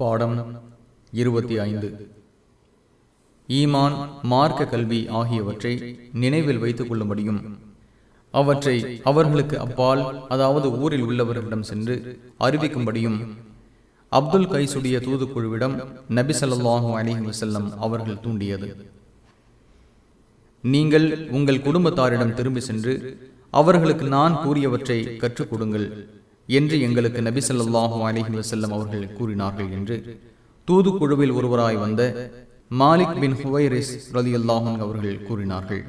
பாடம் இருபத்தி ஐந்து. ஈமான் மார்க்க கல்வி ஆகியவற்றை நினைவில் வைத்துக் கொள்ளும்படியும் அவற்றை அவர்களுக்கு அப்பால் அதாவது ஊரில் உள்ளவர்களிடம் சென்று அறிவிக்கும்படியும் அப்துல் கைசுடைய தூதுக்குழுவிடம் நபி ஸல்லல்லாஹு அலைஹி அவர்கள் தூண்டியது. நீங்கள் உங்கள் குடும்பத்தாரிடம் திரும்பி சென்று அவர்களுக்கு நான் கூறியவற்றை கற்றுக் கொடுங்கள். என்று எங்களுக்கு நபி சொல்லாஹு அலைஹி வசல்லம் அவர்கள் கூறினார்கள் என்று தூதுக்குழுவில் ஒருவராய் வந்த மாலிக் பின் ஹுவைரிஸ் ரலியல்லாஹு அல்லாஹன் அவர்கள் கூறினார்கள்.